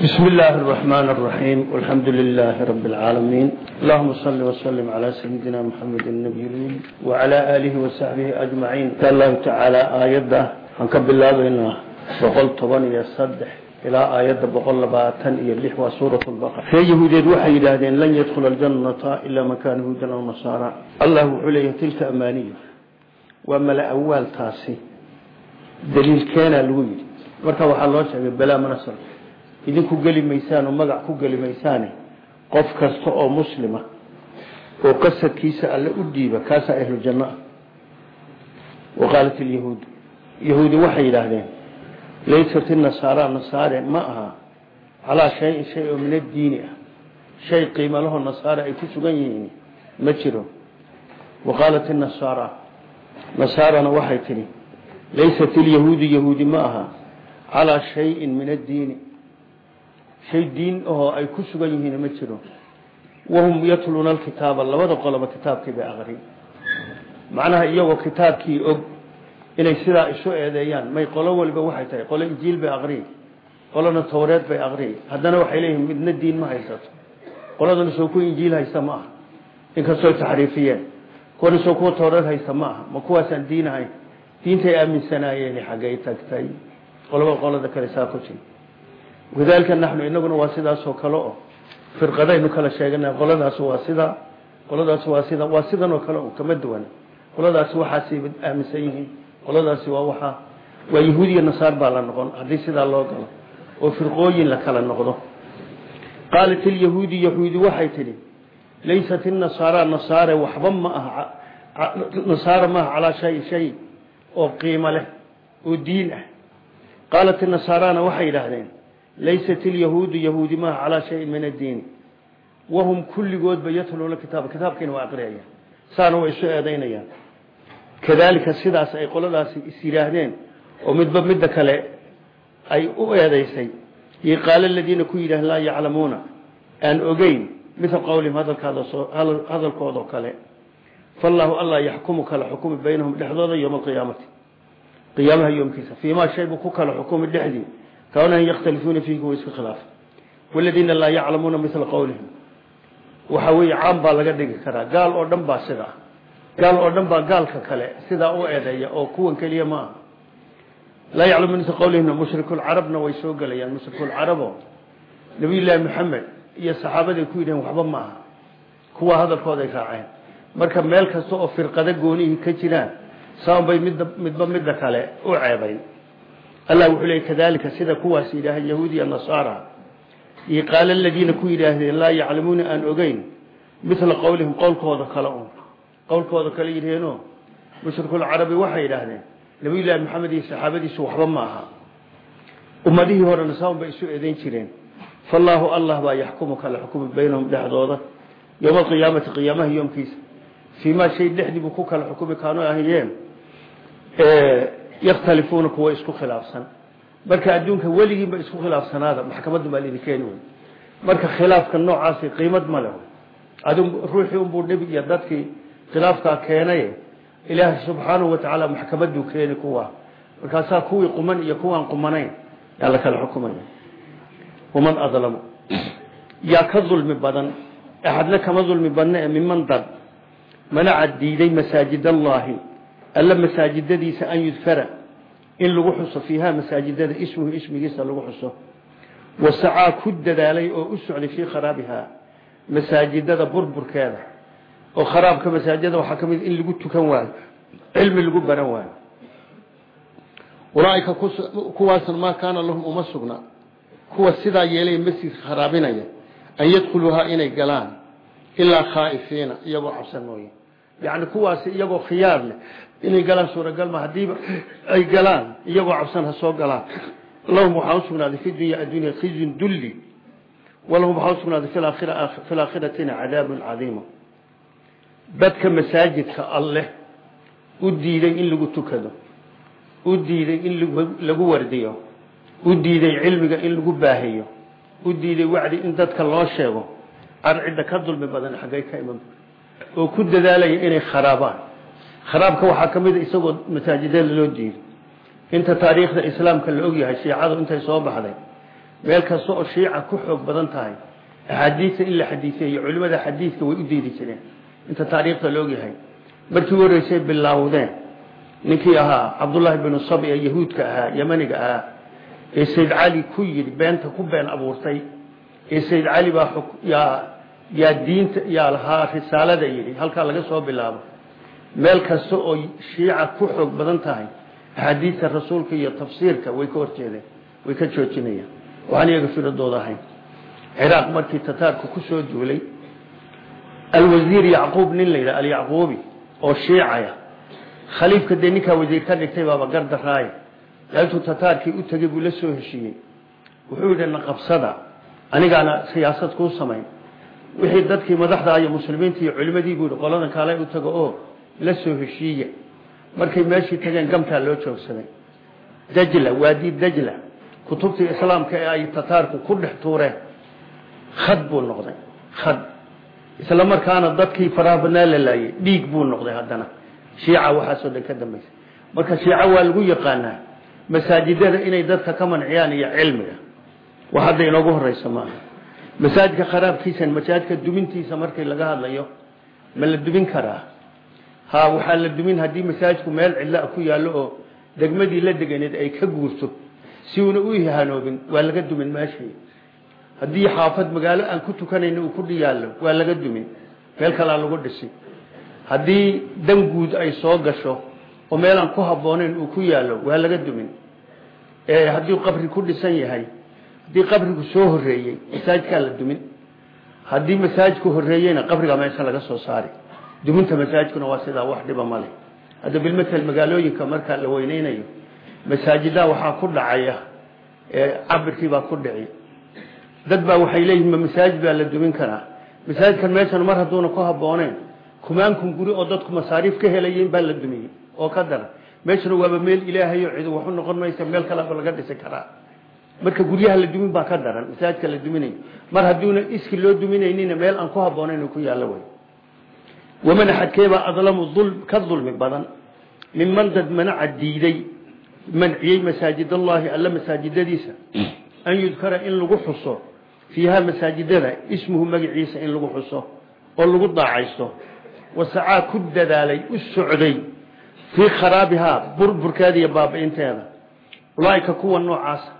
بسم الله الرحمن الرحيم والحمد لله رب العالمين اللهم صل وسلم على سيدنا محمد النبي الأمي وعلى آله وصحبه أجمعين قال الله تعالى آيات هنكب الله بينا بقول طبان يصدح إلى آيات بقول لباتن يلح وسورة البقرة في يهودية وحي لهذين لن يدخل الجنة إلا من كان هودا أو نصارى الله عليه تلك أمانية وما لأول تاسي دليل كان الويل marka waxaa loo sheegay balaa manasar idinku geli maysaan oo magac ku geli maysaane qof kasta oo muslima oo qasadkiisa alle u dhiiba kaasaa ahlu ah wa qaalat yahuudi waxay yidhaahdeen laysat inasaara nasaare ma aha. Calaa shayin shay oo min addiini ah. Shay qiimo laho nasaare ay ku sugan yihiin. Ma jiro. Wa qaalat nasaarana waxay tidhi laysat ilyahuudu yahuudi ma aha. Calaa shayin min addiini shay diin ahoo ay ku sugan yihiin ma jiro. Wahum yatluuna alkitaaba labada qoloba kitaabkii bay aqri macnaha iyagoo kitaabkii og inay sidaa isu eedeeyaan may qolo waliba waxay tahay qolo injiil bay aqriyi qolona towreed bay aqriyi haddana waxay leeyihiin midna diin ma haysato. Qoladana soo kuwa injiil haysta ma aha. Inkastoo taxriifiyeen kuwana soo kuwa towreed haysta ma aha. Ma kuwaasaan diin ahayn. Diintay aaminsanaayeen xaggay tagtay. Qolaba qolada kale wadalika naxnu inaguna waa sidaasoo kale oo firqadaynu kala sheegana qoladaas waa sidaa qoladaas waa sida waa sidan oo kale o kama duwan. Qoladaasi waxaasay aaminsan yihiin qoladaasi waa waxaa waa yahuud iyo nasaar baa la noqon haddii sidaa loo galo oo firqooyin la kala noqdo. Qaalat ilyahuudi yahuudi waxay tidhi laysat inasaara nasaare waxba ma aha nasaara maaha calaa shay shay oo qiimo leh oo diin ah. Qaalat inasaarana waxay yidhaahdeen laysat ilyahuudu yahuudi maaha calaa shayin min addiini wahum kulligoodba yatluuna kitaaba kitaabkiina waa aqriyayaan saana way isu eedaynayaan kadalika sidaas ay qoladaasi is yidhaahdeen oo midba midda kale ay u eedaysay iyo qaala aladiina ku yidhahdeen laa yaclamuuna aan ogeyn mila qowlihim hadalkoodao kale fallaahu allah yaxkumu kala xukumi baynahum dhexdooda yowma alqiyaamati qiyaamaha yoomkiisa fiimaa shay buu ku kala xukumi dhexdii kawnahum yakhtalifuuna fiihi wa iska khilaafa waladiina laa yaclamuuna mila qowlihim waxa weeye caam baa laga dhigi karaa gaal oo dhan baa sida ah gaal oo dhan baa gaalka kale sidaa u eedeeya oo kuwan keliya ma aha laa yaclamuuna mila qowlihimna mushrikulcarabna way soo gelayaan mushrikulcarabo nabiyullaahi maxamed iyo saxaabaday ku yidhaheen waxba ma aha kuwa hadalkooday raaceen marka meel kasta oo firqado goonihii ka jiraan saan bay midda midba midda kale u ceebayn allah wuxuu leeyay kadalika sida kuwaas yidhaahay yahuudiya nasaara. Iyo qaala aladiina ku yidhaahdeen laa yaclamuuna aan ogeyn mila qowlihim qowlkooda kale un qowlkooda kale yidhaheenoo mushrikuulcarabi waxay yidhaahdeen nabiyullaahi maxamed iyo saxaabadiisu waxba ma aha. Ummadihii horena saan bay isu eedayn jireen. Fallaahu allah baa yaxkumu kala xukumi baynahum dhexdooda. Yowma alqiyaamati qiyaamaha yoomkiisa fii maa shay dhexdii buu ku kala xukumi kaanu ahayeen yakhtalifuuna kuwa isku khilaafsan. Marka adduunka weligiinba isku khilaafsanaada maxkamaddu baa laidin keeni wey marka khilaafka noocaasi qiimad ma leh. Adu ruuxii unbuu nebi iyo dadkii khilaafkaa keenay ilaahay subxaanahu watacaala maxkamaduu keeni kuwa. Markaasaa kuwii quman iyo kuwaan qumanayn yaa la kala xukumaya waman adlamu. Yaa ka dulmi badan axadna kama dulmi badna ee miman dad. Manaca diiday masaajid allaahi alla masaajidadiisa an yudkara in lagu xuso fiiha masaajidada ismuhu ismigiisa lagu xuso. Wasacaa ku dadaalay oo u socday fii kharaabiha masaajidada burburkeeda. Oo kharaabka masaajidada waxaa ka mid in lagu tukan waayo cilmi lagu baran waayo. Ulaaika kuwaasna maa kaana lahum uma sugna. Kuwa sidaa yeelay masjidka kharaabinaya an yadkhuluuhaa inay galaan ilaa khaa'ifiina iyagoo inay galaan suuragal ma hadiiba ay galaan iyagoo cabsan ha soo galaan. Lahum waxaa usugnaaday fi dunya addunya khizyun dulli. Walahum waxaa usugnaaday fi laakhiratina cadaabun cadiima. Dadka masaajidka alleh u diiday in lagu tukado u diiday in lagu wardiyo u diiday cilmiga in lagu baahiyo u diiday wacdi in dadka loo sheego. Arcidda ka dulmi badan xaggay ka iman. Oo ku dadaalaya inay kharaabaan kharaabka waxaa ka mid a isagoo masaajidada loo diiday. Inta taariikhda islaamka la ogyahay shiicadu intay soo baxday meel kasta oo shiica ku xoog badan tahay axaadiista in la xadiiseeyo culimada xadiidka way u diidi jireen. Inta taariikhda laogyahay markii u horeysay bilaawdeen ninkii ahaa cabdullaahi binu sabi ee yahuudka ahaa yamaniga ahaa ee sayd cali ku yidhi beenta ku been abuurtay ee sayd cali baa yaa diinta yaa lahaa risaalada yidhi halkaa laga soo bilaabo meel kasta oo shiica ku xoog badan tahay axaadiista rasuulka iyo tafsiirka way ka horjeedeen way ka joojinayaan. Waxaan iyaga firadooda ahayn. Ciraaq markii tataarku ku soo duulay alwasiir yacquub nin la yidhaha alyacquubi oo shiicaya khaliifka dee ninkaa wasiir ka dhigtay baaba gardaraaye intuu tataarkii u tegey buu la soo heshiiyey. Wuxuu yidhi naqabsada anigaana siyaasad kuu samayn. Wixii dadkii madaxda iyo muslimiinta iyo culimadii buu yidhi qoladan kaale u tago oo la soo heshiiya. Markay meeshii tageen gamtaa loo joogsaday. Dajla waadi dajla. Kutubtii islaamka ee ay tataarku ku dhex tuureen. Khad buu noqday. Khad. Isla markaana dadkii faraha badnaa la laayay. Dhiig buu noqday haddana. Shiica waxaasoo dhan ka dambaysa marka shiica waa lagu yaqaanaa masaajidada inay dadka ka manciyaan iyo cilmiga. Wax hadda inoogu horeysa maaha masaajidka kharaabkiisa masaajidka dumintiisa markii laga hadlayo ma la dumin karaa ha waxaa la dumin haddii masaajidku meel cidlaa ku yaallo oo degmadii la deganeed ay ka guurto si uuna u ihanoobin waa laga dumin meeshii haddii xaafad magaalo aan ku tukanayn uu ku dhiyaallo waa laga dumin. Meel kalaa lagu dhisi. Haddii dan guud ay soo gasho oo meel aan ku habboonayn uu ku yaallo waa laga dumin. Haddii qabri ku dhisan yahay haddii qabrigu soo horeeyey masaajidkaa la dumin. Haddii masaajidku horeeyeyna qabrigaa meesha laga soo saari duminta masaajidkuna waa sidaa wax dhiba male hadda bilmatel magaalooyinka marka la weyneynayo masaajidaa waxaa ku dhacaya cabirkii baa ku dhici. Dad baa waxay leeyihiin ma masaajid baa la dumin karaa? Masaajidkan meeshan mar hadduuna ku habbooneyn kumaankun guri oo dadku masaariif ka helayeen baa la dumiyey oo ka dara. Meeshuna waaba meel ilaahayo cid waxu noqon maysa meel kaleba laga dhisi karaa. Marka guryaha la dumin baa ka daran masaajidka la duminayo. Mar hadduuna iski waman axadkeebaa adlamu ka dulmi badan minman dad manaca diiday manciyey masaajidallaahi alla masaajidadiisa an yudkara in lagu xuso fiiha masaajidada ismuhu magaciisa in lagu xuso oo lagu daacaysto wasacaa ku dadaalay u socday fii kharaabihaa burburkeeda iyo baabi'inteeda ulaaika kuwa noocaasa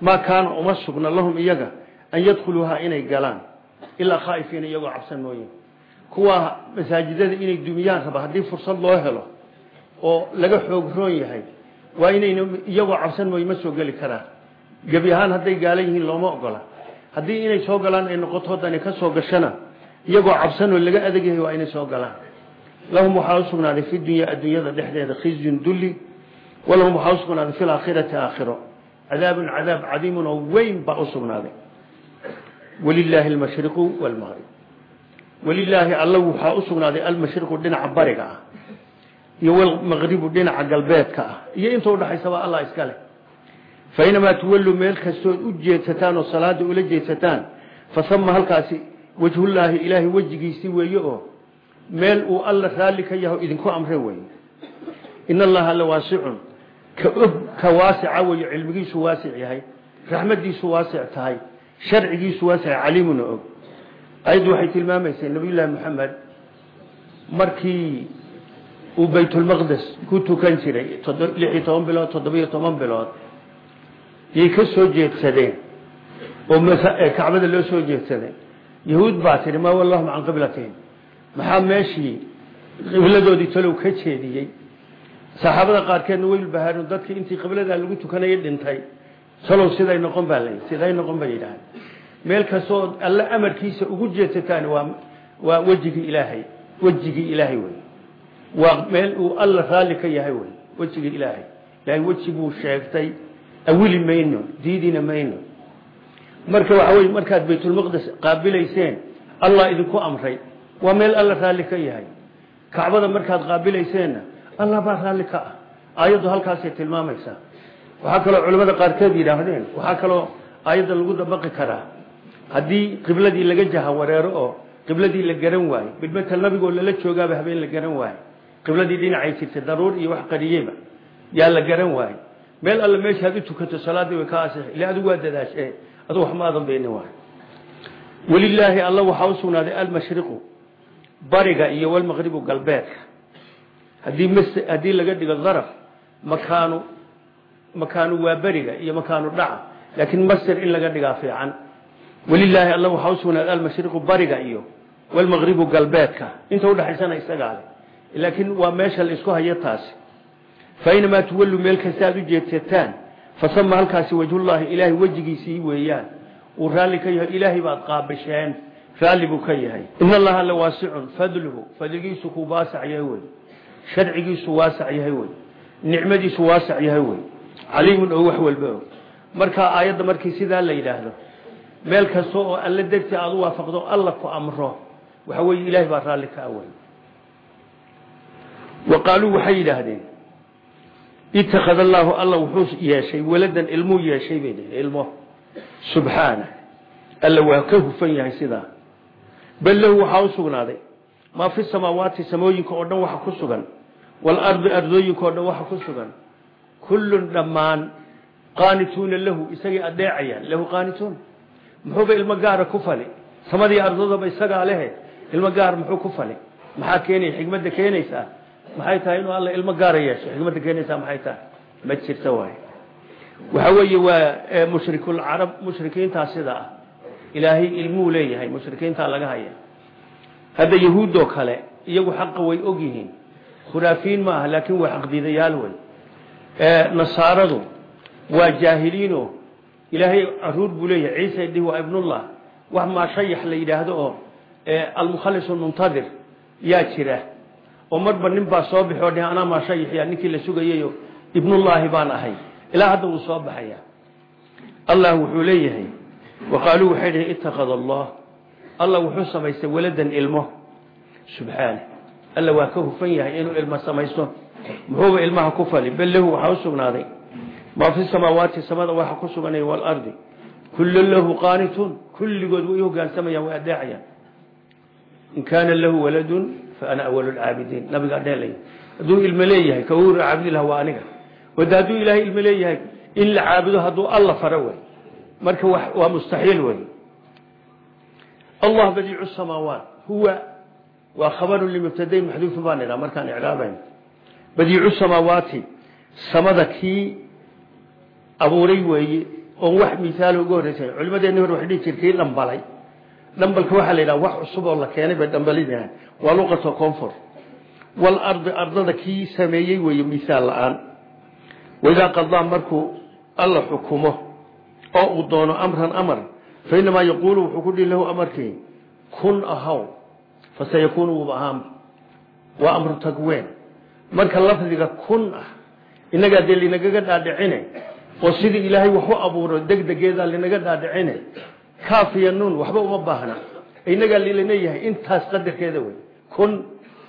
maa kaana uma sugna lahum iyaga an yadkhuluuhaa inay galaan ilaa khaa'ifiina iyagoo cabsan mooye kuwa masaajidada inay dumiyaan raba haddii fursad loo helo oo laga xoog yahay waa inayna iyagoo cabsan mooye ma soo geli karaan. Gebi ahaan hadday yihiin looma ogola. Haddii inay soo galaan ay noqoto haddani ka soo gashana iyagoo cabsan oo laga adag yahay waa inay soo galaan. Lahum waxaa usugnaaday fi dunya adduunyada dhexdeeda khizyun dulli. Walahum waxaa usugnaaday fi laakhirati aakhiro. Cadaabun cadaab cadiimun oo weyn baa usugnaaday walilaahi almashriqu walilaahi alla waxaa usugnaaday almashriqu dhinaca bariga ah iyo walmaqribu dhinaca galbeedka ah. Iyo inta udhaxaysaba allah iska leh. Fainamaa tuwalluu meel kastood u jeedsataan oo salaada ula jeedsataan fasama halkaasi wajhullaahi ilaahay wejigiisii weeye oo meel uu alla raalli ka yaho idinku amre weeye. In allaha la waasicun ka og ka waasica weeye cilmigiisu ayaddu waxay tilmaamaysaa nabiyullaahi maxamed markii uu baytulmaqdes ku tukan jiray lix iyo toban bilood toddobiyo toban bilood yay ka soo jeedsadeen. Oo kacbada loo soo jeedsaday yahuud baa tihi maa wallahum can qiblatihim maxaa meeshii qibladoodii talow ka jeediyey? Saxaabada qaarkeedna way bahaareen dadkii intii qibladaa lagu tukanayay dhintay. Talow siday noqon baa lay siday noqon bay yidhaaheen meel kastoo alle amarkiisa ugu jeedsataan waa waa wejigii ilaahay wejigii ilaahay wey waa meel uu alla raalli ka yahay wey wejigii ilaahay. Ilaahay wejiguu sheegtay awili mayno diidina mayno. Marka waxa wey markaad baytulmaqdes qaabilayseen allah idinku amray. Waa meel alla raalli ka yahay. Kacbada markaad qaabilayseenna allah baa raalli ka ah. Aayaddu halkaasay tilmaamaysaa. Waxaa kaloo culimmada qaarkeed yidhaahdeen waxaa kaloo aayadda haddii qibladii laga jaha wareero oo qibladii la garan waayo bidmatal nabigoo lala joogaaba habeen la garan waayo. Qibladii dhinacay jirtay daruur iyo wax qariyeyba yaa la garan waayo. Meel alle meeshaad u tukato salaadii way ka asixi ila adigu waa dadaashe adu wax maadan beenin waay walilaahi alla waxaa u sugnaaday almashriqu bariga iyo walmaqribu galbeedka. Hadii m haddii laga dhigo daraf makaanu makaanu waa beriga iyo makaanu dhaca. Laakiin masir in laga dhigaa fiican walilaahi alla waxaa u sugnaaday almashriqu bariga iyo walmaqribu galbeedka. Inta udhexaysana isagaale laakiin waa meesha la isku hayo taasi. Fainamaa tuwallu meel kasta aad u jeedsataan fasama halkaasi wajhullaahi ilaahay wejigiisii weeyaan. Uu raalli ka yahay ilaahay baad qaabisheen raalli buu ka yahay. In allaha la waasicun fadluhu fadligiisu kuu waasac yahay wey. Sharcigiisu waasac yahay wey. Nicmadiisu waasac yahay wey. Caliimun oo wax walba og markaa aayadda markii sidaa la yidhaahdo meel kasta oo alla degta aad u waafaqdo alla ku amro. Waxa weeye ilaahay baa raalli ka awey wa qaaluu waxay yidhaahdeen ittakhada allaahu alla wuxuu yeeshay waladan ilmuu yeeshay bay dhaheen. Ilmo. Subxaana. Alla waa ka hufan yahay sidaa. Bal lahu waxaa u sugnaaday maa fi samaawaati samooyinka oo dhan waxa ku sugan waalardi ardooyinka o dhan waxa ku sugan. Kullun dhammaan qaanituuna lahu isagay adeecayaan lahu qaanituun muxuuba ilmo gaara ku fali. Samadii ardadaba isagaa lehe ilmo gaar muxuu ku fali. Maxaa keenaya xikmadda keenaysaa. Maxay tahay inuu alla ilmo gaara yeesho? Xikmadda keenaysaa maxay tahay? Ma jirta waay. Waxa weeye waa mushrikulcarab mushrikiintaa sida ah. Ilaahay ilmuu leeyahay mushrikiintaa laga haya hadda yahuuddoo kale iyagu xaqa way og yihiin. Khuraafiin ma aha laakiin waa xaqdiidayaal wey nasaaradu waa jaahiliino ilaahay carruur buu leeyahay. Ciise dhihi waa ibnullah. Wax maashayax la yidhaahdo oo almukhalis muntadir. Yaa jira. Oo marba nin baa soo bixi oo dheh anaa maashayaxya ninkii la sugayayo ibnullaahi baan ahay. Ilaa hadda wuu soo baxaya allah wuxuu leeyahay waqaaluu waxay dhihi ittakhada allah allah wuxuu samaystay waladan ilmo. Subxaana. Alla waa ka hufan yahay inuu ilmo samaysto. Muxuuba ilmaha ku fali? Bal lahu waxaa u sugnaaday maa fi samaawaati samada waxa ku suganay waalardi kullun lahu qaanituun kulligood way hogaansamayaan way adeecayaan in kaana lahu waladun fa ana awalu lcaabidiin nabigaa dheelay hadduu ilmo leeyahay ka uura caabudi laha waa aniga. Wada hadduu ilaahay ilmo leeyahay in la caabudo hadduu alla faro wey marka waa mustaxiil wey allah badiicu samaawaat. Huwa waa khabaru limubtadayn maxduufin baan idhaa markaan icraabayn. Badiicu samaawaati samada kii abuuray weeye oon wax misaalo uga horreysan culimadeenni hore waxay dhihi jir kii dhambalay dhambalka waxaa la yidhaha wax cusub oo la keenay bay dhambalinahan waa luqato koonfur. Walardi ardada kii sameeyey weeye misaal la'aan. Waidaa qadaa markuu alla xukumo oo uu doono amran amar fa inamaa yaquulu wuxuu ku dhihi lahu amarkii kun ahaw fasayakuunu wuuba ahaan waa amru tagween. Marka lafdiga kun ah innagaa dee linagaga dhaadhicine oo sidii ilaahay wax u abuuro degdegeedaa linaga dhaadhicine kaafiya nuun waxba uma baahna. Innagaa lileeyahay intaas qadarkeeda wey kun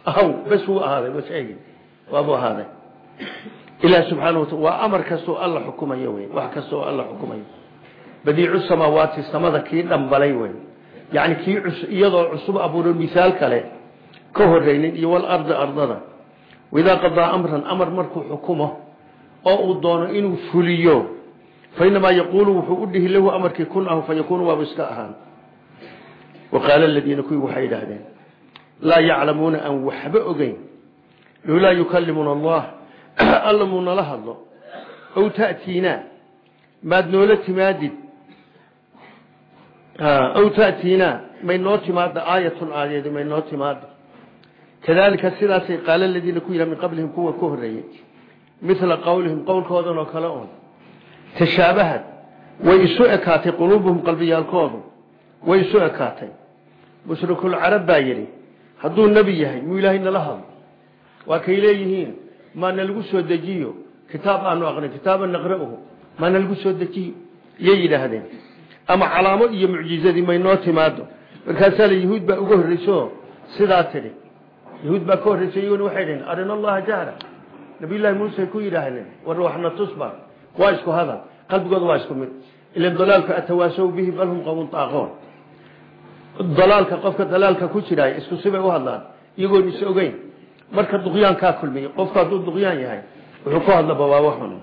ahaw bes wuu ahaaday bas eegi waabuu ahaaday. Ilaah subxaana wataala waa amar kastoo alla xukumayo wey wax kastoo alla xukumayo. Badiicu samaawaati samada kii dhambalay wey yani kii iyadoo cusub abuuro misaal kale ka horeynin iyo walardi ardada. Waidaa qadaa amran amar markuu xukumo oo uu doono inuu fuliyo. Fainamaa yaquulu wuxuu u dhihi lahu amarkii kun ahu fayakuunu waabu iska ahaan. Waqaala aladiina kuwii waxay yidhaahdeen laa yaclamuuna aan waxba ogeyn. Lowlaa yukalimuna allah. Alla muu nala hadlo. Aw ta'tiinaa maad noola timaadid. Aw ta'tiinaa may noo timaada aayatun aayaedi may noo timaada kadalika sidaasay qaala aladiina ku yidhaha min qablihim kuwa ka horreeyey mila qowlihim qowlkoodan oo kale un tashaabahad way isu ekaatay quluubuhum qalbiyaalkoodu. Way isu ekaatay. Mushrikulcarab baa yidhi hadduu nebi yahay muu ilaahay nala hadlo. Waa kay leeyihiin maa nalagu soo dejiyo? Kitaab aanu aqrin kitaaban naqra'uhu. Maa nalagu soo dejiyo? Iyay yidhaahdeen. Ama calaamo iyo mucjizadii may noo timaado markaasaa la yahuud baa uga horreyso sidaa tidhi baa ka horreysay iyaguna nabiyullaahi muuse ku yidhaahdeen war waxna tusba waa isku hadal qalbigooda waa isku mid. Ilan dalaalka atawaasaw bihi bal hum qawmun taaqoon dalaalka qofka dalaalka ku jiraay isku sibay u hadlaan iyagoon is ogeyn. Marka duqyaan kaa kulmiyey qofku hadduu duqyaan yahay wuxuu ku hadlaba waa waxun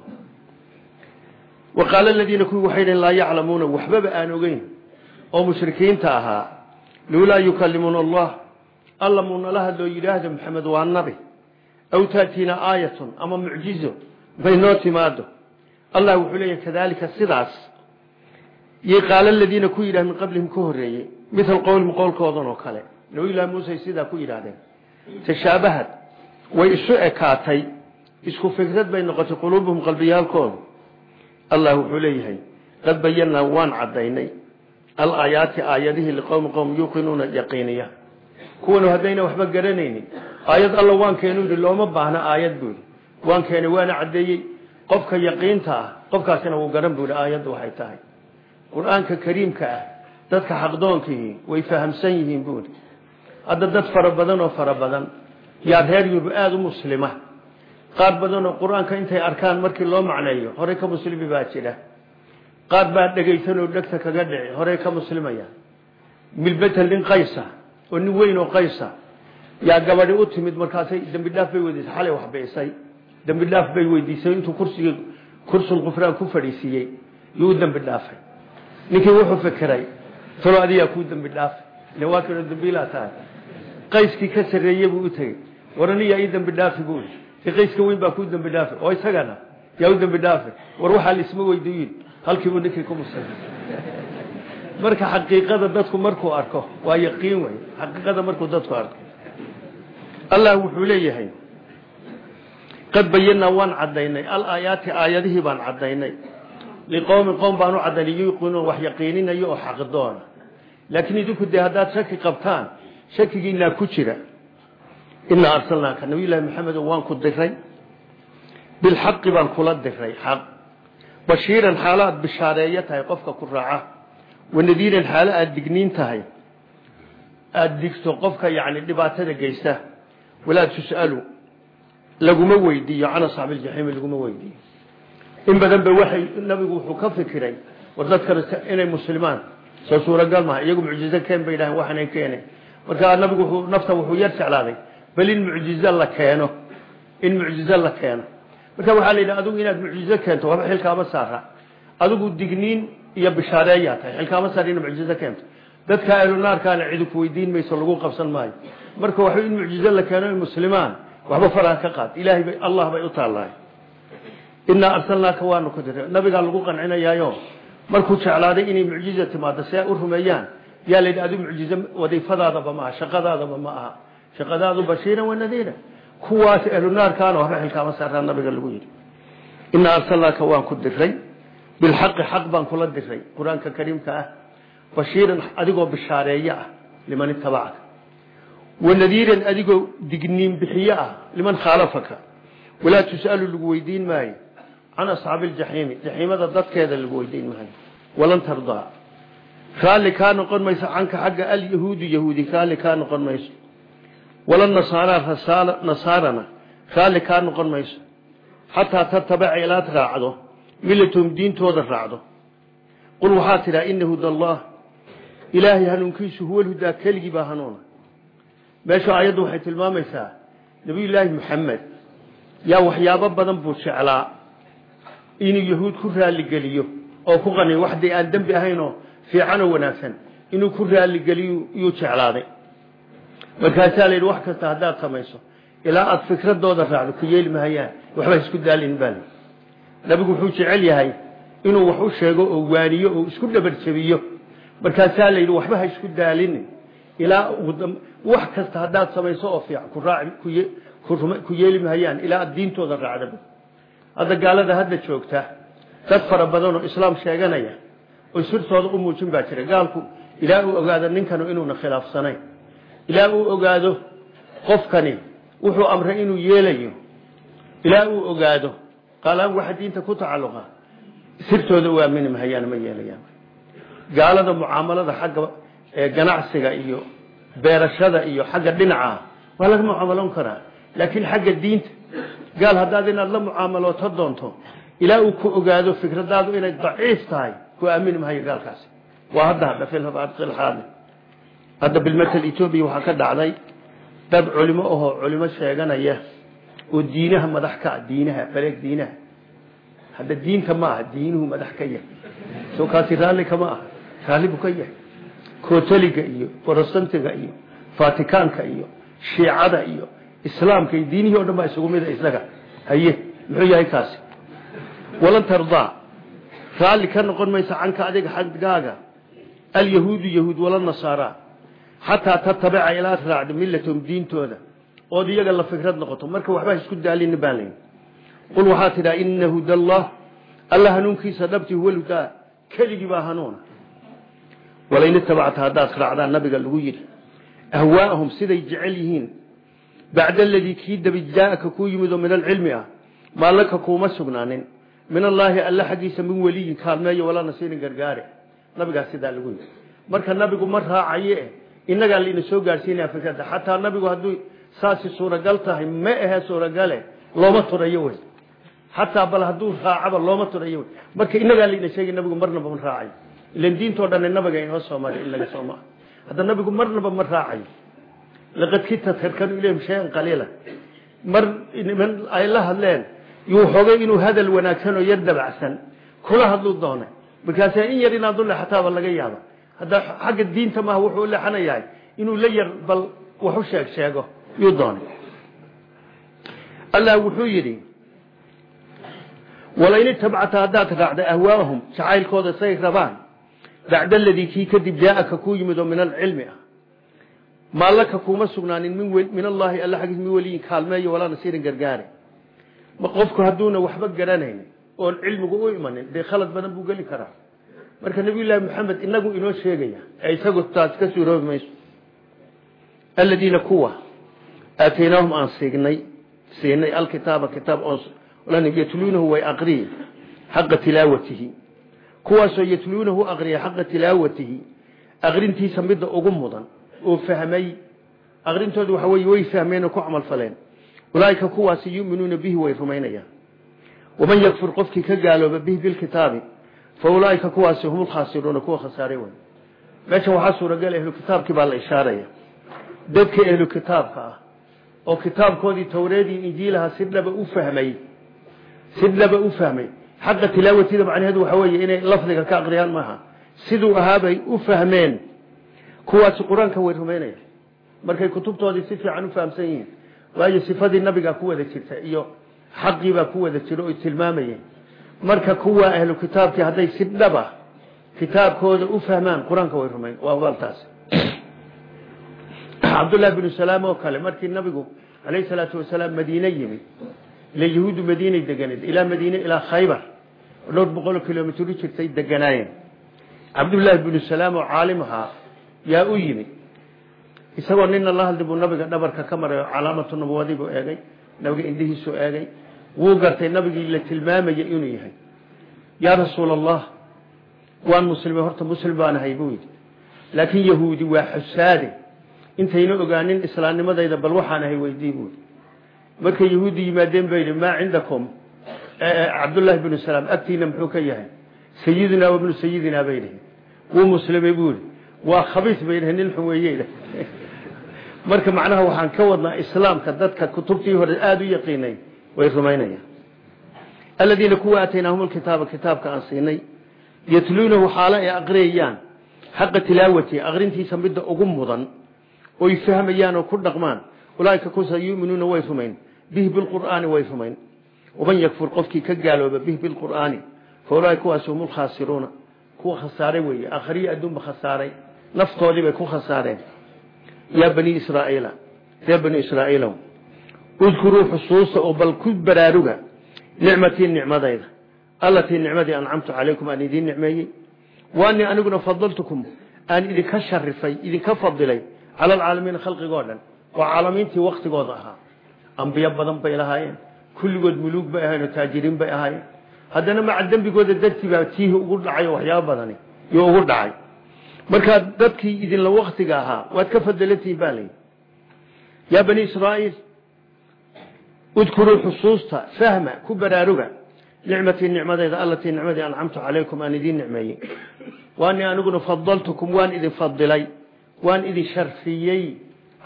wa qaala aladiina kuwii waxay dhaheen laa yaclamuuna waxbaba aan ogeyn. Oo mushrikiinta ahaa lowlaa yukallimuuna allah alla muunala hadloo yidhaahdo maxamed waa nabi aw taatiina aayatun ama mucjizo bay noo timaado allah wuxuu leeyahy kadaalika sidaas yay qaala aladiina ku yidhah min qablihim ka horreeyey mithal qowlihim qowlkoodan oo kale nabiyullahi muuse sidaa ku yidhahdeen tashaabahad way isu ekaatay isku fikrad bay noqotay quluubuhum qalbiyaalkooda allah wuxuu leeyahay qad bayanaa waan caddaynay alaayaati aayadihii liqowmi qowm yuuqinuuna yaqiiniya kuwanu haddayna waxba garanaynin aayad alla waan keenu yidhi looma baahna aayad buu yidhi. Waan keenay waana caddeeyey. Qofka yaqiinta ah qofkaasina wuu garan buu yidhi aayaddu waxay tahay. Qur'aanka kariimka ah dadka xaqdoonkihii way fahamsan yihiin buu yidhi. Hadda dad fara badan oo fara badan yaa reer yurub aada u muslima. Qaar badan oo qur'aanka intay arkaan markii loo macneeyo horey ka muslimi baa jira. Qaar baa dhegaysan oo dhegta kaga dhici horey ka muslimaya. Milbetel nin qaysa weyn oo yaa gabadhi u timid markaasay dembi dhaaf bay weydiisay xalay wax biisay dembi dhaaf bay weydiisay intuu kursigii kursul qufraan ku fadhiisiiyey yuu dembi dhaafay. Ninkii wuxuu fikiray talo adigaa kuu dembi dhaafay. Ile waa kanoo dembiilaa tahay. Qayskii ka sarreeye buu u tegey. War aniyaa ii dembi dhaafi buu i qayska weyn baa kuu dembi dhaafay. Oo isagana yaa u dembi dhaafay. War waxaa laisma weydiiyin halkiibuu ninkii ku muslimay marka xaqiiqada dadku markuu arko waa yaqiin wey xaqiiqada markuu dadku arko allah wuxuu leeyahay. Qad bayanaa waan caddaynay. Alaayaati aayadihii baan caddaynay. Liqowmin qowm baan u caddaynay yuuqinuun wax yaqiininayo oo xaqdoona laakiin idinku dee haddaad shaki qabtaan shakigiinaa ku jira. Inaa arsalnaaka nabiyullaahi maxamedo waan ku diray bilxaqi baan kula diray xaq. Bashiiran xaalo aad bishaareeyo tahay qofka ku raaca. Wanadiiran xaalo aada digniin tahay. Aada digto qofka yani dhibaatada geysta walaa tus'alu laguma weydiiyo can asxaabiiljaxiimi laguma weydiiyo. In badan ba waxay nabigu wuxuu ka fikiray war dadkan inay muslimaan soo suuragal maha iyagu mucjizo keen bay dhahan waxanan keenay. Markaa nabigu nafta wuxuu yar jeclaaday bal in mucjizo la keeno in mucjizo la keeno. Marka waxaa la yidhaha adigu inaad mucjizo keento waxba xilkaama saara. Adigu digniin iyo bishaareeyaa tahay xilkaama saara inaad mucjizo keento dadka ahlunaarkaana cidi ku weydiin mayso lagu qabsan maayo. Marka waxba in mucjizo la keeno muslimaan waxba faraha ka qaad. Ilaahay bay allah bay u taallahay inaa arsalnaaka waanu ku diray nabigaa lagu qancinayaayo markuu jeclaaday inay mucjiza timaado si ay u rumeeyaan yaa la yidhi adigu mucjizo wadiifadaadaba ma aha shaqadaadaba ma aha. Shaqadaadu bashiiran wanadiira kuwaas ahlunaarkaana waxba xilkaama saaraa nabiga lagu yidhi. Inaa arsalnaaka waan ku diray bilxaqi xaq baan kula diray qur'aanka kariimka ah bashiiran adigoo bishaareeye ah liman itabacaka wanadiiran adigoo digniin bixiye ah liman khaalafaka. Walaa tus'alu lagu weydiin maayo can asxaabi ljaxiimi jaxiimada dadkeeda lagu weydiin maayo walan tardaa raalli kaa noqon mayso canka xagga alyahuudu yahuudi raalli kaa noqon mayso. Wala nasaara nasaarana raalli kaa noqon mayso. Xataa tatabaca ilaad raacdo milatahum diintooda raacdo. Qul waxaa tidhaa ina huda allah ilaahay hanuunkiisu huwa lhudaa keligii baa hanuuna. Meesha ayaddu waxay tilmaamaysaa nabiyullaahi maxamed yaa waxyaabo badan buu jeclaa inuu yahuud ku raaligeliyo oo ku qaniyo waxdii aan dembi ahaynoo fiicanoo wanaagsan inuu ku raaligeliyo yuu jeclaaday. Markaasaa la yidhi wax kasta haddaad samayso ilaa aada fikradooda raacdo ku yeeli mahayaan waxba isku daalin baa nabigu wuxuu jecel yahay inuu wax u sheego oo waaniyo oo isku dhabarjabiyo markaasaa la yidhi waxba ha isku daalin ilaa wax kasta haddaad samayso oo fiican ku raaci ku yeeli mahayaan ilaa aad diintooda raacdaba hadda gaalada hadda joogta dad fara badan oo islaam sheeganaya oo sirtooda u muujin baa jira. Gaalku ilaa uu ogaado ninkanu inuuna khilaafsanayn ilaa uu ogaado qofkani wuxuu amray inuu yeelayo. Ilaa uu ogaado qaalaan waxa diinta ku tacalluqa. Sirtooda u aamini mahayaan ma yeelayaan gaalada mucaamalada xagga ganacsiga iyo beerashada iyo xagga dhinaca waa laga mucaamaloon karaa. Laakiin xagga diinta gaal haddaad inaad la mucaamalooto doonto ilaa uu ku ogaado fikradaadu inay daciif tahay ku aamini mahayo gaalkaasi. Waa hadda filxaadi hadda bilmatal etoobiya waxaa ka dhacday dad culimo ahoo culimo sheeganaya oo diinaha madax ka ah diinaha faleeg diinaha. Hadda diinta ma aha diinuhu madax ka yahay soo kaasi raalli kama aha raalli buu ka yahay. Kotoliga iyo borosantiga iyo fatikaanka iyo shiicada iyo islaamka iyo diinihii o dhan baa isugu mida isaga haye muxuu yahay kaasi walan tardaa raalli ka noqon maysa canka adiga xaggaaga alyahuudu yahuud wala nasaara. Xataa tatabica ilaad raacdo milatahum diintooda. Ood iyaga la fikrad noqoto. Marka waxba isku daalini baa layi qul waxaa tidhaa ina hudallah alla hanuunkiisa dhabti huwa lhudaa keligii baa hanuuna walain itabacta haddaad raacdaan nabiga lagu yidhi ahwaa'ahum siday jecel yihiin. Bacda aladii kii dabi jaaaka kuu yimidoo min alcilmi ah maalaka kuuma sugnaanin. Min allaahi alla xaggiisa min weliyin kaalmeeyo walaa nasiirin gargaare. Nabigaas sidaa lagu yidhi. Marka nabigu ma raacaye inagaa laina soo gaadhsiinaya fikrada xataa nabigu hadduu saasi suuragal tahay ma ahe suuragale looma turayo wey. Xataa bal hadduu raacaba looma turayo wey. Marka inagaa laina sheegay nabigu marnaba ma raacayo ilan diintoo dhan nabiga inoo soo maray in laga soo maa hadda nabigu marnaba ma raacayo laqad kita tarkanu ilayhim shayan qaliila. Mar niman ay la hadleen yuu xogay inuu hadal wanaagsan oo yar dabacsan. Kula hadluu doonay. Markaasa in yar inaad u leexataaba laga yaaba. Hadda xagga diinta maaha wuxuu leexanayahay inuu la yar bal wax u sheeg sheego yuu doonay. Allah wuxuu yidhi walain itabcata haddaad raacda ahwaahum jacaylkooda say rabaan bacda aladii kii kadib jaaaka kuu yimid oo min alcilmi ah maalaka kuuma sugnaanin min allaahi alla xaggiis min weliyin kaalmeeyo walaa nasiirin gargaare ma qofku hadduuna waxba garanayn oon cilmigu u imanin dee khalad badan buu geli karaa marka nabiyullaahi maxamed inagu inoo sheegaya ee isagu taas ka suuroobi mayso aladiina kuwa aataynaahum aan siignay siinay alkitaaba kitaab yatluunahu way aqriye xaqa tilaawatihi kuwaasoo yatluunahu aqriya xaqa tilaawatihi. Aqrintiisa midda ugu mudan oo fahmay. Aqrintooda waxa weye way fahmeen ku camal faleen. Ulaaika kuwaasi yuminuuna bihi way rumaynayaan. Waman yakfur qofkii ka gaalooba bihi bilkitaabi fa ulaaika kuwaasi hum lkhaasiruuna kuwa khasaare wey meesha waxaa suuragal ahlu kitaabkii baa la ishaaraya. Dadka ahlu kitaabka ah oo kitaabkoodii towreedii injiilaha si dhaba u fahmay si dhaba u fahmay xaqa tilaawatida macnaheedu waxa weeye inay lafdiga ka aqriyaan maaha. Siduu ahaabay u fahmeen kuwaasi qur'aanka way rumaynayaan markay kutubtoodii si fiican u fahamsan yihiin waayo sifadii nabigaa ku wada jirta iyo xaqiibaa ku wada jira oy tilmaamayeen. Marka kuwa ahlu kitaabkii hadday si dhaba kitaabkooda u fahmaan qur'aanka way rumayn waa abaaltaas cabdullahi binu salaam oo kale markii nabigu alayh salaatu wasalaam madiine yimid ila yahuuddu madiinay deganeed ilaa madiine ilaa khaybar oo dhowr boqoloo kilomitr u jirtay deganaayeen cabdullaahi binu salaam oo caalim ahaa yaa u yimid isagoo nina la hadli buu nabiga dhabarka ka maray oo calaamatu nubuwadii buu eegay nabiga indhihiisuu eegay wuu gartay nabigii la tilmaamaya inuu yahay yaa rasuul allah waan muslime horta muslim baan ahay buu yidhi laakiin yahuudi waa xusaade intayna ogaanin islaamnimadayda bal waxaan ahay weydii buu yidhi markay yahuuddi yimaadeen ba yidhi maa cindakum cabdullaahi binu salaam agtiina muxuu ka yahay? Sayidinaa wabnu sayidinaa bay dhihi wuu muslimay buu yidhi. Waa khabiis bay dhihi nin xun weeye marka macnaha waxaan ka wadnaa islaamka dadka kutubtii hore aada u yaqiinay way rumaynayaan. Aladiina kuwa aataynaahum lkitaaba kitaabka aan siinay yatluunahu xaalo ay aqriyayaan. Xaqa tilaawati aqrintiisa midda ugu mudan oy fahmayaan oo ku dhaqmaan ulaaika kusa yuminuuna way rumayn. Bihi bilqur'aani way rumayn. Waman yakfur qofkii ka gaalooba bihi bilqur'aani fa ulaaika kuwaasi hum lkhaasiruuna kuwa khasaaray weeye. Akhriyo adduunba khasaaray. Naftoodii bay ku khasaareen. Yaa bani israaiila. Ree bani israaiilow. Udkuruu xusuusta oo bal ku baraaruga nicmatii nicmadayda. Allatii nicmadii ancamtu calaykum aan idiin nicmeeyey. Waanii aniguna fadaltukum aan idinka sharifay idinka fadilay cala alcaalamiina khalqigoo dhan waa caalamiintii waktigooda ahaa. Ambiyo badan bay lahaayeen. Kulligood muluug bay ahayen oo taajiriin bay ahaayeen. Haddana maca dembigooda dartii baa tiihi ugu dhacay oo waxyaabo badani iyo ugu dhacay. Markaa dadkii idinla waktiga ahaa waad ka fadalantihiin baa layidhi. Yaa bani israaiil udkuruu xusuusta fahma ku baraaruga. Nicmatii nicmadayda allatii nicmadii ancamtu calaykum aan idiin nicmeeyey. Waanii aniguna fadaltukum waan idin fadilay waan idin sharfiyey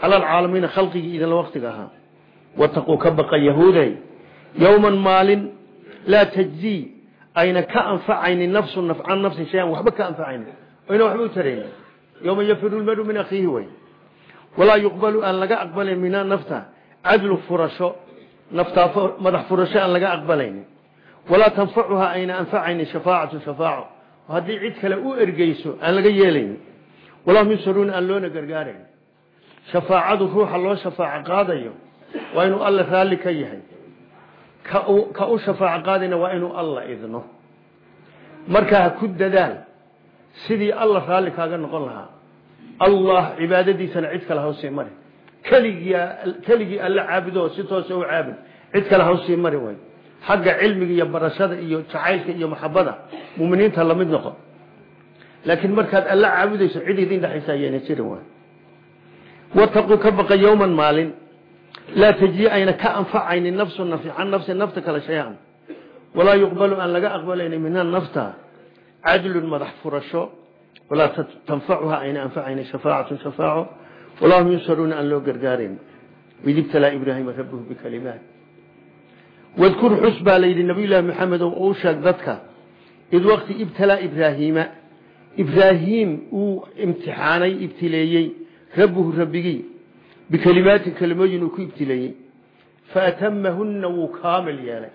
cala alcaalamiina khalqigii idinla waktiga ahaa. Wataquu ka baqa yahuuday. Yowman maalin laa tajzii. Ayna ka anfacaynin nafsu nafcan nafsin shayan waxba ka anfacaynin oyna waxba u taraynin yowma yafiru lmaru min akhiihi wey walaa yuqbalu aan laga aqbalayn minha nafta. Cadlu furasho. Naftaa madax furasho aan laga aqbalaynin walaa tanfacuhaa ayna anfacaynin shafaacatu shafaaco haddii cid kale u ergeyso aan laga yeelaynin walaa hum yunsaruuna aan loona gargaarayn shafaacadu ruuxa loo shafaaco qaadayo waa inuu alla raalli ka yahay. Ka u shafaaco qaadayna waa inuu alla idno. Markaa ha ku dadaal sidii alla raalli kaaga noqon lahaa allah cibaadadiisana cid kale hawsii mari keligii alla caabudo si toose u caabud cid kale hawsii mari way. Xagga cilmiga iyo barashada iyo jacaylka iyo maxabada muminiinta la mid noqon laakiin markaad alla caabudayso cid idin dhexaysa ayayna jirin waay wataquu ka baqa yowman maalin. Laa tajiye ayna ka anfacaynin nafsu nafsi can nafsi nafta kale shay-an. Walaa yuqbalu aan laga aqbalaynin minha nafta. Cadlun madax furasho. Walaa tanfacuha ayna anfacaynin shafaacatu shafaaco. Walaa hum yunsaruuna aan loo gargaarayn id ibtalaa ibraahima rabbuhu bikalimaat. Wadkur xus baa layidhi nabiyullaahi maxamed oo uu sheeg dadka id waqti ibtalaa ibraahiima ibraahiim uu imtixaanay ibtileeyey rabbuhu rabbigii bikelimaatin kelimooyin uu ku ibtileeyey faatamahunna wuu kaamil yeelay.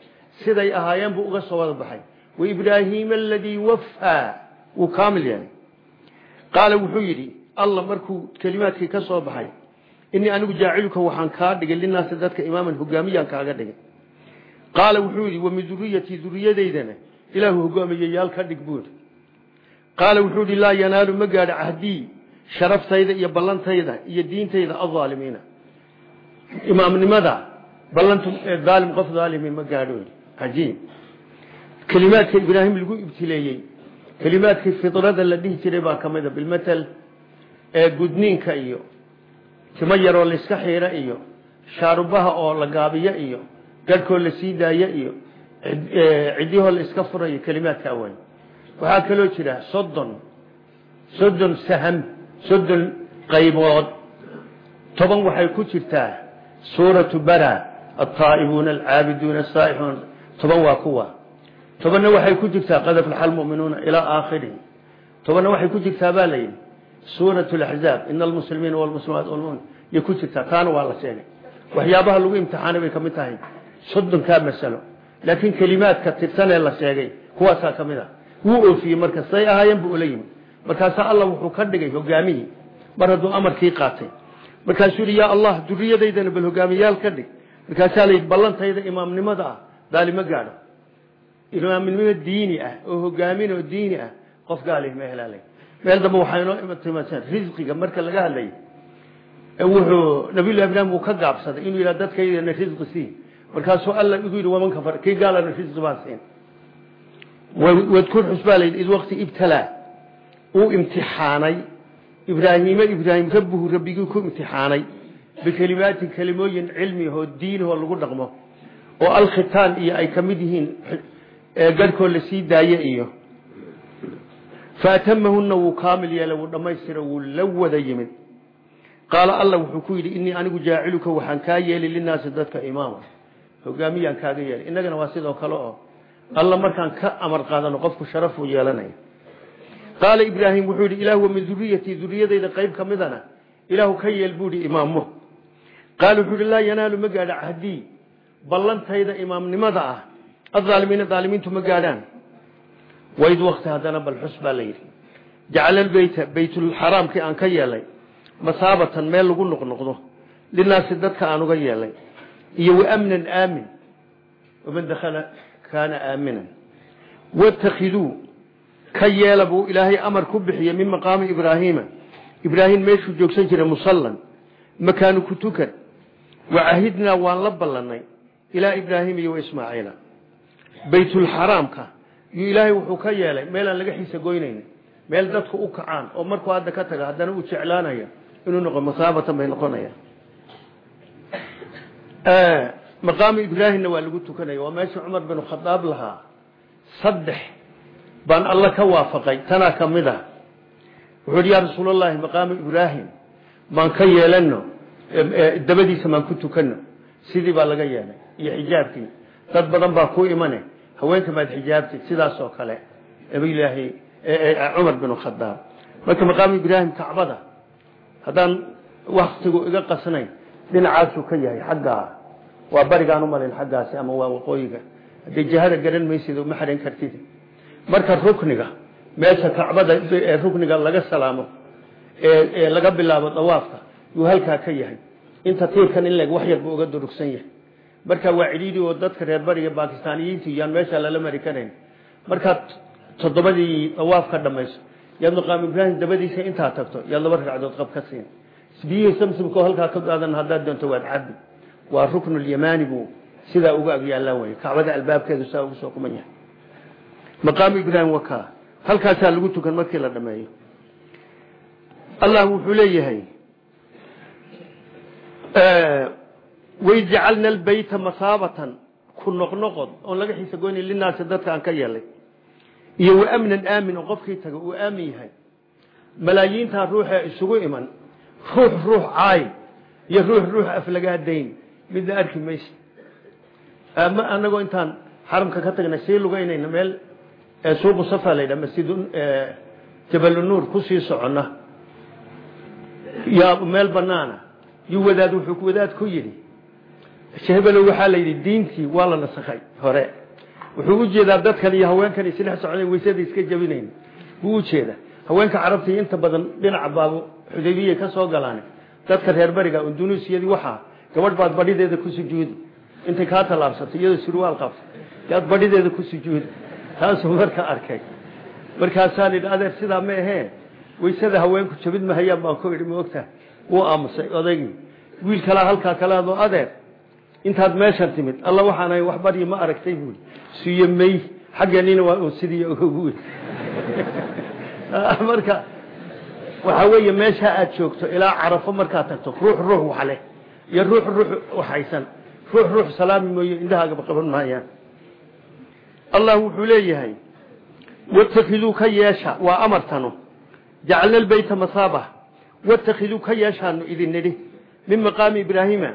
Siday ahaayeen buu uga soo wada baxay. Waibraahiima aladii wafaa wuu kaamil yeelay. Qaala wuxuu yidhi alla markuu kelimaadkii ka soo baxay inii anigu jaaciluka waxaan kaa dhigay linaasi dadka imaaman hogaamiyaan kaaga dhigay. Qaala wuxuu yidhi wamin duriyatii duriyadaydana ilaahu hogaamiyeyaal ka dhig buuri. Qaala wuxuu yidhi laa yanaalu ma gaadho cahdii sharaftayda iyo ballantayda iyo diintayda alaalimiina imaamnimada ballantu aalim qof aalimi ma gaadho. Cajiib kelimaadka ibraahim lagu ibtileeyey kelimaadkii fidrada la dhihi jiray baa ka mida bilmatal ee gudniinka iyo timo yaroo layska xiiro iyo shaarubaha oo la gaabiyo iyo garhkoo la sii daayo iyo cidyahoo la iska furayo kelimaadka awan waxaa kaloo jira soddon soddon saham soddon qaybood. Toban waxay ku jirtaa suuratu bara altaa'ibuuna alcaabiduuna asaa'ixuuna toban waa kuwa. Tobanna waxay ku jirtaa qad aflaxa almu'minuuna ilaa aakhirihi tobanna waxay ku jirtaa baa la yidhi suuratu alaxzaab ina almuslimiina walmuslimaat walmumin yay jirtaa taana waa la sheegay. Waxyaabaha lagu imtixaanay bay ka mid tahay. Masalo. Laakiin kelimaadka tirsanee la sheegay kuwaasaa ka mid a wuu oofiyey marka siday ahaayeen buu ula markaasaa allah wuxuu ka dhigay hogaamihii mar hadduu amarkii qaatay. Markaasuu yidhi yaa allah duriyadaydana bal hogaamiyaal ka dhig. Markaasaa layidhi ballantayda imaamnimada ah daalimo gaadho. Imaamnimo diini ah oo hogaamin oo diini ah qof gaali ma helaalay meel dambe waxaa inoo timaadsan risqiga marka laga hadlay wuxuu nabiyullahi ibraahim uu ka gaabsaday inuu yidhaha dadkaydana risqi sii markaasuu alla igu yidhi waman kafar kii gaalana risqi baan siin. Wadkur xus baa layidhi id waqti ibtalaa uu imtixaanay. Ibraahiime ibraahim rabbuhu rabbigii ku imtixaanay. Bikelimaatin kelimooyin cilmihoo diinahoo lagu dhaqmo. Oo alkhitaan iyo ay ka mid yihiin garhkoo la sii daaye iyo. Faatamahunna wuu kaamil yeelay wuu dhammaystira wuu la wada yimid. Qaala alla wuxuu ku yidhi inii anigu jaaciluka waxaan kaa yeeli linaasi dadka imaama. Hogaamiyaan kaaga yeelay. Innagana waa sidoo kale oo alla markaan ka amar qaadano qofku sharafuu yeelanaya qaala ibraahim wuxuu yidhi ilaah wa min duriyatii duriyadayda qayb ka midana ilaahu ka yeel buu yidhi imaammo qaala wuxuu yidhi laa yanaalu ma gaadha cahdii ballantayda imaamnimada ah adaalimiina daalimiintu ma gaadhaan waid wakti haddana bal xus baa la yidhi. Jacala lbeyta baytulxaraamkii aan ka yeelay masaabatan meel lagu noqnoqdo linaasi dadka aan uga yeelay iyo waamnan aamin waman dakhala kaana aaminan watakiduu ka yeela buu ilaahay amar ku bixiyey min maqaami ibraahiima ibraahim meeshuu joogsan jiray musallan makaanu ku tukan. Wacahidnaa waan la ballannay ilaa ibraahim iyo waismaaciila baytulxaraamka yuu ilaahay wuxuu ka yeelay meelaan laga xiisa goynayn meel dadku u kacaan oo markuu hadda ka taga haddana uu jeclaanayo inuu noqo masaabatan bay noqonayaan maqaamu baan alla ka waafaqay tanaa ka mid ah. Wuxuu yidhi yaa rasuulallaahi maqaamu ibraahim maan ka yeelano dabadiisa maan ku tukanno. Sidii baa laga yeelay iyo xijaabkii. Dad badan baa ku imane haweenka maad xijaabtid sidaas oo kale. Abilaahi cumar bin khadaab. Marka maqaamu ibraahim kacbada haddaan waktigu iga qasnayn dhinacaasuu ka yahay xaggaa. Waa barigaan umalin xaggaasi ama waa waqooyiga. Haddii jihada garan maysid ma xahan kartid marka rukniga meesha kacbada ee rukniga laga salaamo ee laga bilaabo dawaafka yuu halkaa ka yahay. Inta tiirkan in leg wax yar buu uga durugsan yahay. Marka waa cidhiidhi oo dadka reer bariga bakistaaniyiintu yaan meesha lala mari karayn. Markaad toddobadii dawaaf ka dhamayso yaad maqaamu ibraahim dabadiisa intaa tagto yaad laba ragcadood qab ka siin. Biyihii samsamko halkaa ka daadan haddaad doonto waad cabi waa ruknulyamani buu sidaa uga agyaallaan wey kacbada albaabkeedu saa ugu soo kuman yahay maqaamu ibraahim wakaa halkaasaa lagu tukan markii la dhameeyo. Allah wuxuu leeyahay way jacalna albayta masaabatan ku noqnoqod oon laga xiisa goyna linaasi dadka aan ka yeelay. Iyo wa amnan aamin oo qofkii taga uu aamin yahay. Malaayiintaa ruuxa isugu iman ruux ruux caay iyo ruux ruux aflagaadayn midna arki maysa ma anagoo intaan xaramka ka tagnay sii lugaynayna meel suuqu safa laydha masjid jabalunuur ku sii socona. Yaa meel banaana. Yuu wadaad wuxuu wadaad ku yidhi shehbelow waxaa la yidhi diintii waa la nasakhay hore. Wuxuu u jeedaa dadkan iyo haweenkan isdhex socdeen weysada iska jabinayn buu u jeedaa. Haweenka carabtii inta badan dhinaca baabo xudaybiya ka soo galaan dadka reer bariga indunuusiyadii waxaa gabadh baad badhideeda ku sujuudi intay kaa tallaabsatay iyadoo surwaal qabta yaad badhideeda ku sujuudi taasuu marka arkay. Markaasaan idhi adeer sidaa ma ahee? Weysada haweenku jabid mahayaan baan ku idhi ma ogtaha wuu aamusay odaygii wiil kalaa halkaa kale adoo adeer intaad meeshan timid. Alla waxaan ahay wax baryi ma aragtay buui siyo xaggeennina waa un sidii ogogu marka waxaa weeye meesha aad joogto ilaa carafo markaad tagto ruux ruux wax leh iyo ruux ruux waxaysan ruux ruux salaami mooye indhahaagaba qaban maayaan allah wuxuu leeyahay watakiduu ka yeesha waa amartanu. Jacalna lbayta masaaba. Watakiduu ka yeeshaanu idin nidhi. Min maqaami ibraahima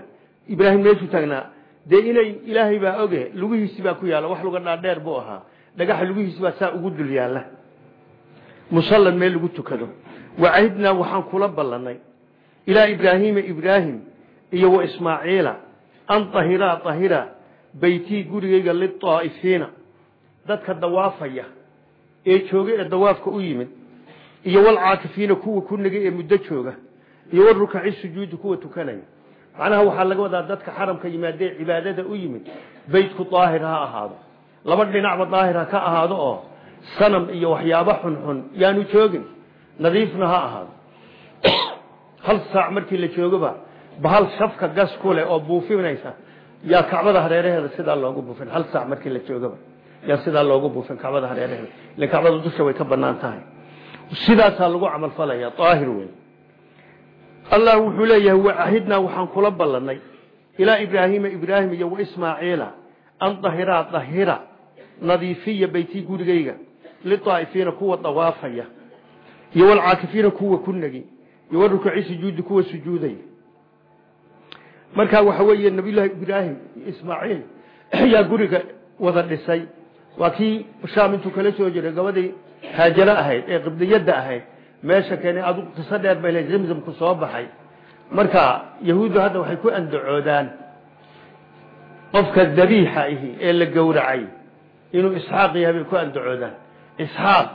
ibraahim meeshuu taagnaa dee inay ilaahay baa oge lugihiisi baa ku yaalla wax luga dhaadheer buu ahaa. Dhagaxa lugihiisi baa saa ugu dul yaalla. Musallan meel lagu tukado. Wacahidnaa waxaan kula ballanay ilaa ibraahiima ibraahim iyo wa ismaaciila dadka dawaafaya ee jooga ee dawaafka u yimid iyo walcaakifiina kuwa ku negay ee muddo jooga iyo warukaci sujuudi kuwa tukanaya. Macnaha waxaa laga wadaa dadka xaramka yimaadee cibaadada u yimid beytku daahir ha ahaado. Laba dhinacba daahir ha ka ahaado oo sanam iyo waxyaabo xunxun yaanu joogin nadiifna ha ahaado. Hal saac markii la joogoba bahal shafka gas ku leh oo buufinaysa yaa kacbada hareeraheeda sidaa loogu buufin hal saac markii la joogaba yaa sidaa loogu buufin kacbada hareeraheeda ila kacbada dusha way ka bannaan tahay. Sidaasaa lagu camal falaya daahir wey allah wuxuu leeyahay wacahidnaa waxaan kula ballanay ilaa ibraahiima ibraahim iyo waismaaciila an dahiraa dahira nadiifiya beytii gurigayga liaa'ifiina kuwa dawaafaya iyo walcaakifiina kuwa ku negi iyo warukuci sujuudi kuwa sujuudaya markaa waxa weeye nabiyullaahi ibraahim iyo ismaaciil yaa guriga wada dhisay waa kii shaam intuu kala soo jiray gabadii haajalo ahayd ee qibdiyadda ahayd. Meesha keenay adu qiso dheer bay le zamzamku soo baxay. Marka yahuuddu hadda waxay ku andacoodaan qofka dabiixa ihi ee la gowracay inuu isxaaq yahay bay ku andacoodaan. Isxaaq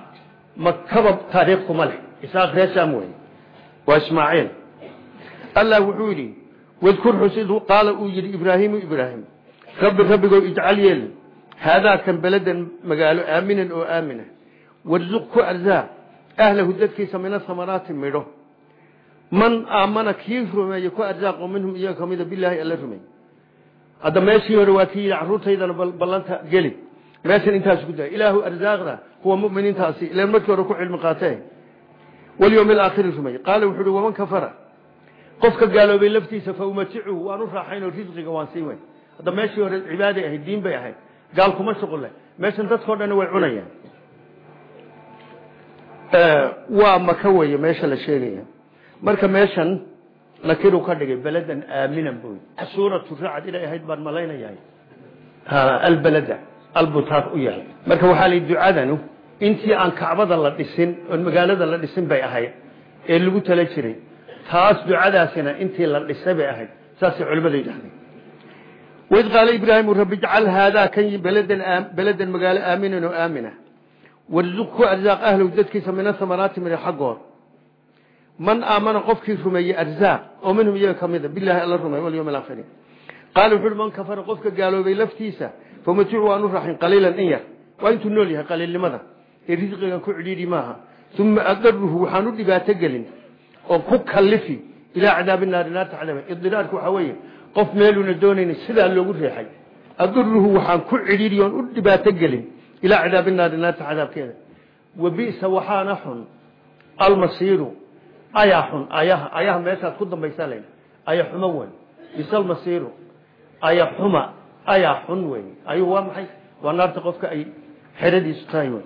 makaba taariikh kuma leh. Isxaaq reer shaam wey waa ismaaciil. Allah wuxuu yidhi wadkur xusidhu qaala uu yidhi ibraahimu ibraahim rabbi rabbigow ijcal yeeli haadaakan beladan magaalo aaminan oo aamina warzuq ku arzaaq ahlahu dadkiisa min asamaraati midho man aamana kii rumeeye ku arzaaqo minhum iyaga kamida bilaahi alla rumey hadda meeshii hore waa kii yidhi carruurtaydana ballanta geli meeshan intaas ku daa ilaahu arzaaqda kuwa muminiintaasi ilan markii hore ku cilmi qaatee walyowm alaakhiri rumey qaala wuxuu uhi waman kafara qofka gaaloobay laftiisa fa umaticuhu waan u raaxaynoo risqiga waan siin weyn hadda meeshii hore cibaaday ahayd diin bay ahayd gaal kuma shuqul leh meeshan dadkao dhan way cunayaan. Waa maka weeye meesha la sheegaya. Marka meeshan nakiru ka dhigay beladan aaminan bu suuratu racd inay ahayd baan malaynayahay. Albalada albutaaq u yahay. Marka waxaa la ducadanu intii aan kacbada la dhisin oon magaalada la dhisin bay ahayd ee lagu tala jiray. Taas ducadaasina intii la dhisay bay ahayd. Saasay culimmada yidhahdeen waid qaala ibraahimu rabbi ijcal haadaa kan beladan beladan magaalo aaminan oo aamina warzuq ku arsaaq ahlow dadkiisa min athamaraati min xaggood man aamana qofkii rumeeyey arzaaq oo minhum iyaga ka mida bilahi alla rumey walyawm alaakhiri qaala wuxu uhi man kafara qofka gaaloobay laftiisa famaticu waan u raxin qaliilan in yar waa intuu nool yahay qaliilnimada ee risqigan ku cidhiidhi maaha uma adaruhu waxaan u dhibaato gelin oo ku kalifi ilaa cadaabi naari naarta cadaaba idiraarku waxaa weeye qof meeluuna doonayna sidaa loogu reexay. Adaruhu waxaan ku cidhiidhi oon u dhibaato gelin. Ilaa cadaabi naari naarta cadaabkeeda. Wa bisa waxaana xun. Almasiiru ayaa xun. Ayaha ayaha meeshaad ku dambaysaa layna. Aya xumo weyn. Bisa almasiiru aya xuma. Ayaa xun weyn. Ayuu waa maxay? Waa naarta qofka ay xeradiisu tahay wey